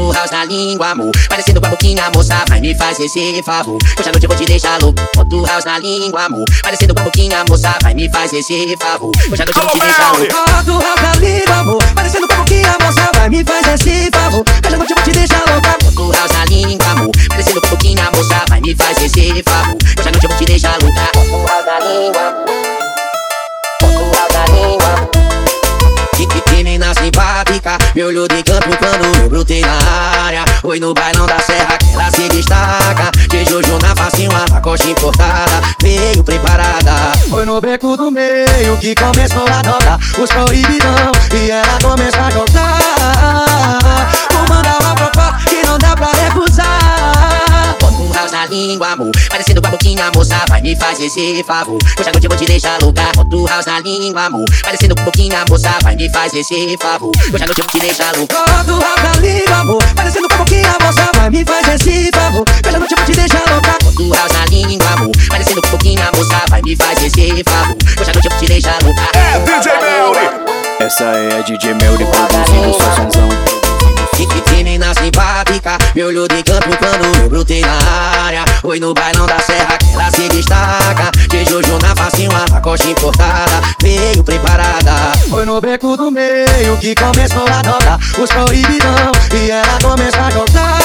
O house na língua, amor. Parecendo com a boquinha, moça, vai me fazer esse favor. Hoje à noite eu vou te deixar louco. O house na língua, amor. Parecendo com a boquinha, moça, vai me fazer esse favor. Hoje à noite eu vou te deixar louco. O house na língua, amor. Parecendo com a boquinha, moça, vai me fazer esse favor. Hoje à noite eu vou te deixar louca. Bota o house na língua, amor. Parecendo com a boquinha, moça, vai me fazer esse favor. Hoje à noite eu vou te deixar louca. Bota o house na língua, Bota Me olhou de canto quando eu brotei na área. Foi no bailão da serra que ela se destaca. De Jojo na facinho, uma coxa importada. Veio preparada. Foi no beco do meio que começou a tocar Os proibidão e ela começou a jogar língua, amor. Parecendo com a boquinha, moça, vai me fazer esse favor. Hoje à noite eu vou te deixar louca um house na língua, amor. Parecendo com a boquinha, moça, vai me fazer esse favor. Hoje à noite eu vou te deixar louca. O house na língua, amor. Parecendo com a boquinha, moça, vai me fazer esse favor. Hoje à noite eu vou te deixar louca house na língua, amor. Parecendo com a boquinha, moça, vai me fazer esse favor. Hoje à noite eu vou te deixar louca. É DJ Melly. Essa é a DJ Melly produzindo seu sonzão. Que, que, que menina simpática Me olhou de na área. Foi no bailão da serra que ela se destaca. De Jojo na facinho, uma coxa importada. Veio preparada. Foi no beco do meio que começou a tocar Os proibidão e ela começou a jogar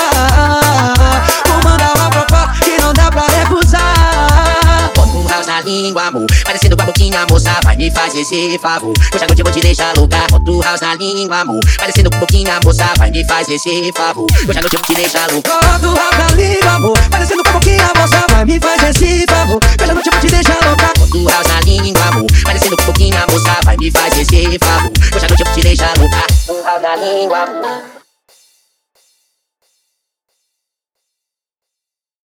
língua, amor. Parecendo com a boquinha, moça, vai me fazer esse favor. Hoje à noite eu vou te deixar louca Bota um house na língua, amor. Parecendo com a boquinha, moça, vai me fazer esse favor. Hoje à noite eu vou te deixar louca Bota o house na língua, amor. Parecendo com a boquinha, moça, vai me fazer esse favor. Hoje à noite eu vou te deixar louca Bota um house na língua, amor. Parecendo com a boquinha, moça, vai me fazer esse favor. Hoje à noite eu vou te deixar louca house na língua, amor